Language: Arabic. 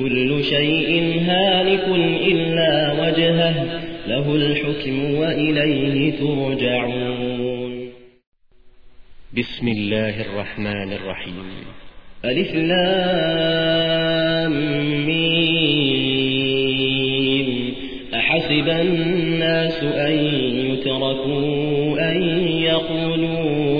كل شيء هالك إلا وجهه له الحكم وإليه ترجعون. بسم الله الرحمن الرحيم. ألف لام ميم. أحسب الناس أن يتركوا أن يقولوا